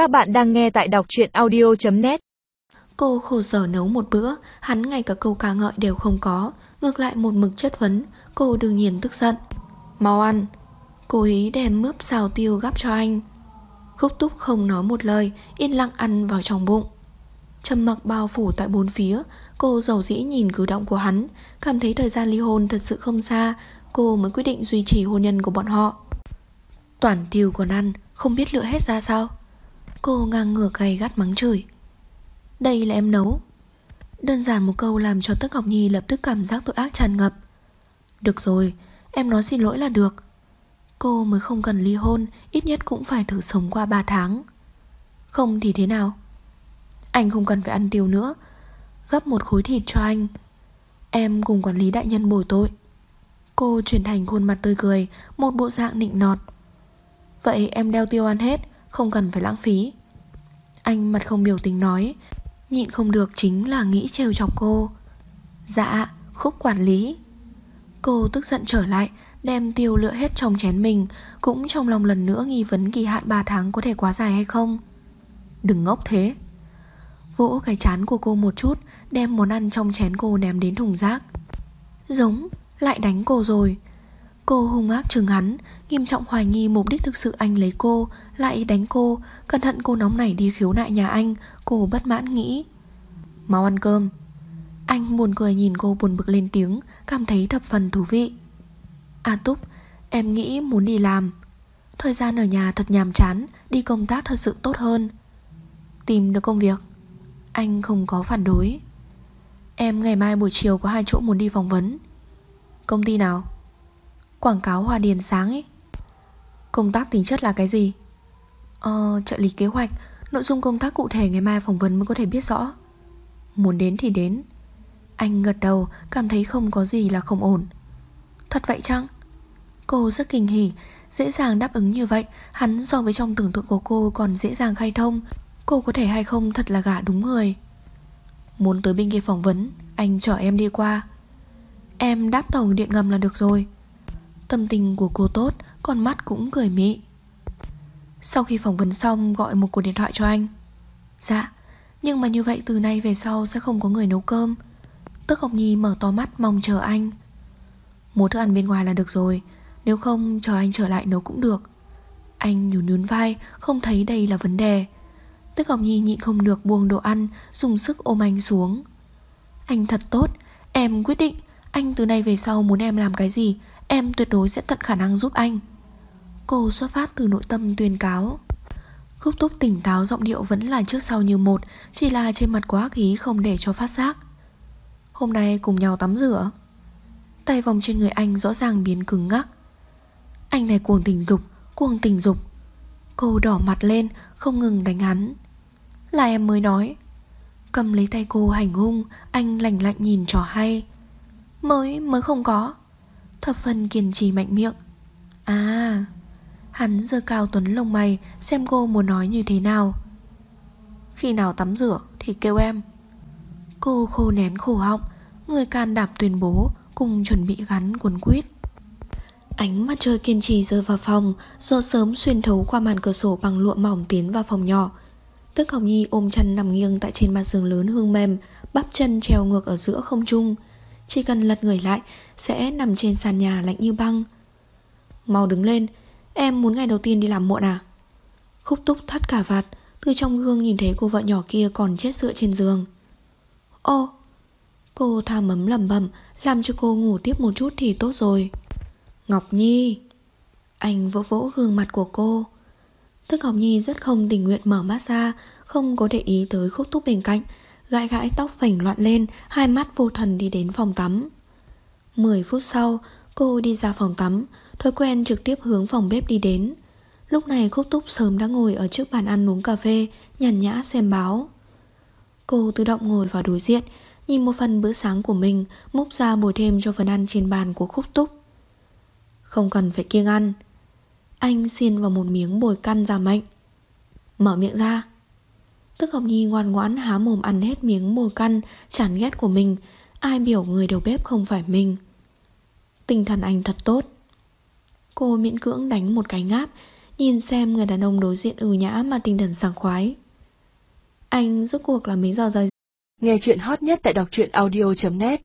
Các bạn đang nghe tại đọc truyện audio.net Cô khổ sở nấu một bữa, hắn ngay cả câu ca ngợi đều không có, ngược lại một mực chất vấn, cô đương nhiên tức giận. Mau ăn. Cô ý đem mướp xào tiêu gắp cho anh. Khúc túc không nói một lời, yên lặng ăn vào trong bụng. Trầm mặc bao phủ tại bốn phía, cô giàu dĩ nhìn cử động của hắn, cảm thấy thời gian ly hôn thật sự không xa, cô mới quyết định duy trì hôn nhân của bọn họ. Toàn tiêu còn ăn, không biết lựa hết ra sao. Cô ngang ngửa gay gắt mắng chửi. Đây là em nấu. Đơn giản một câu làm cho Tức Ngọc Nhi lập tức cảm giác tội ác tràn ngập. Được rồi, em nói xin lỗi là được. Cô mới không cần ly hôn, ít nhất cũng phải thử sống qua 3 tháng. Không thì thế nào? Anh không cần phải ăn tiêu nữa, gấp một khối thịt cho anh. Em cùng quản lý đại nhân bồi tội. Cô chuyển thành khuôn mặt tươi cười, một bộ dạng nịnh nọt. Vậy em đeo tiêu ăn hết, không cần phải lãng phí. Anh mặt không biểu tình nói, nhịn không được chính là nghĩ trêu chọc cô. Dạ, khúc quản lý. Cô tức giận trở lại, đem tiêu lựa hết trong chén mình, cũng trong lòng lần nữa nghi vấn kỳ hạn 3 tháng có thể quá dài hay không. Đừng ngốc thế. Vỗ cái chán của cô một chút, đem món ăn trong chén cô ném đến thùng rác. Giống, lại đánh cô rồi. Cô hung ác chừng hắn, nghiêm trọng hoài nghi mục đích thực sự anh lấy cô, lại đánh cô, cẩn thận cô nóng nảy đi khiếu nại nhà anh, cô bất mãn nghĩ. Mau ăn cơm. Anh buồn cười nhìn cô buồn bực lên tiếng, cảm thấy thập phần thú vị. A Túc, em nghĩ muốn đi làm. Thời gian ở nhà thật nhàm chán, đi công tác thật sự tốt hơn. Tìm được công việc. Anh không có phản đối. Em ngày mai buổi chiều có hai chỗ muốn đi phỏng vấn. Công ty nào? Quảng cáo Hòa Điền sáng ấy. Công tác tính chất là cái gì? Ờ, trợ lý kế hoạch Nội dung công tác cụ thể ngày mai phỏng vấn mới có thể biết rõ. Muốn đến thì đến. Anh gật đầu Cảm thấy không có gì là không ổn. Thật vậy chăng? Cô rất kinh hỉ Dễ dàng đáp ứng như vậy. Hắn so với trong tưởng tượng của cô còn dễ dàng khai thông. Cô có thể hay không thật là gả đúng người. Muốn tới bên kia phỏng vấn Anh chở em đi qua. Em đáp tàu điện ngầm là được rồi. Tâm tình của cô tốt, Con mắt cũng cười mị. Sau khi phỏng vấn xong, gọi một cuộc điện thoại cho anh. Dạ Nhưng mà như vậy từ nay về sau sẽ không có người nấu cơm. Tức Ngọc Nhi mở to mắt mong chờ anh. Mua thức ăn bên ngoài là được rồi, Nếu không chờ anh trở lại nấu cũng được. Anh nhún nhún vai, Không thấy đây là vấn đề. Tức Ngọc Nhi nhịn không được buông đồ ăn, Dùng sức ôm anh xuống. Anh thật tốt, Em quyết định, Anh từ nay về sau muốn em làm cái gì Em tuyệt đối sẽ tận khả năng giúp anh. Cô xuất phát từ nội tâm tuyên cáo. Khúc túc tỉnh táo giọng điệu vẫn là trước sau như một Chỉ là trên mặt quá khí không để cho phát giác. Hôm nay cùng nhau tắm rửa. Tay vòng trên người anh rõ ràng biến cứng ngắc. Anh này cuồng tình dục Cuồng tình dục. Cô đỏ mặt lên không ngừng đánh hắn. Là em mới nói. Cầm lấy tay cô hành hung Anh lạnh lạnh nhìn trò hay. Mới, mới không có. Thập phần kiên trì mạnh miệng. À Hắn giơ cao tuấn lông mày Xem cô muốn nói như thế nào. Khi nào tắm rửa thì kêu em. Cô khô nén khổ họng, Người can đạp tuyên bố Cùng chuẩn bị gắn cuốn quýt. Ánh mặt trời kiên trì rơi vào phòng, Do sớm xuyên thấu qua màn cửa sổ Bằng lụa mỏng tiến vào phòng nhỏ. Tức Ngọc Nhi ôm chân nằm nghiêng Tại trên mặt giường lớn hương mềm, Bắp chân treo ngược ở giữa không trung chỉ cần lật người lại, Sẽ nằm trên sàn nhà lạnh như băng. Mau đứng lên, Em muốn ngày đầu tiên đi làm muộn à? Khúc túc thắt cả vạt, Từ trong gương nhìn thấy cô vợ nhỏ kia còn chết dựa trên giường. Ô, Cô tha mấm lầm bầm Làm cho cô ngủ tiếp một chút thì tốt rồi. Ngọc Nhi, Anh vỗ vỗ gương mặt của cô. Tức Ngọc Nhi rất không tình nguyện mở mắt ra, Không có để ý tới khúc túc bên cạnh. Gãi gãi tóc phảnh loạn lên, Hai mắt vô thần đi đến phòng tắm. 10 phút sau, Cô đi ra phòng tắm, Thói quen trực tiếp hướng phòng bếp đi đến. Lúc này Khúc Túc sớm đã ngồi ở trước bàn ăn uống cà phê, Nhàn nhã xem báo. Cô tự động ngồi vào đối diện, Nhìn một phần bữa sáng của mình, Múc ra bồi thêm cho phần ăn trên bàn của Khúc Túc. Không cần phải kiêng ăn. Anh xiên vào một miếng bồi căn ra mạnh. Mở miệng ra Tức Ngọc Nhi ngoan ngoãn há mồm ăn hết miếng mồi căn Chán ghét của mình. Ai biểu người đầu bếp không phải mình? Tinh thần anh thật tốt. Cô miễn cưỡng đánh một cái ngáp, Nhìn xem người đàn ông đối diện ưu nhã mà tinh thần sảng khoái. Anh rốt cuộc là mấy giờ rời Nghe chuyện hot nhất tại đọc truyện audio.net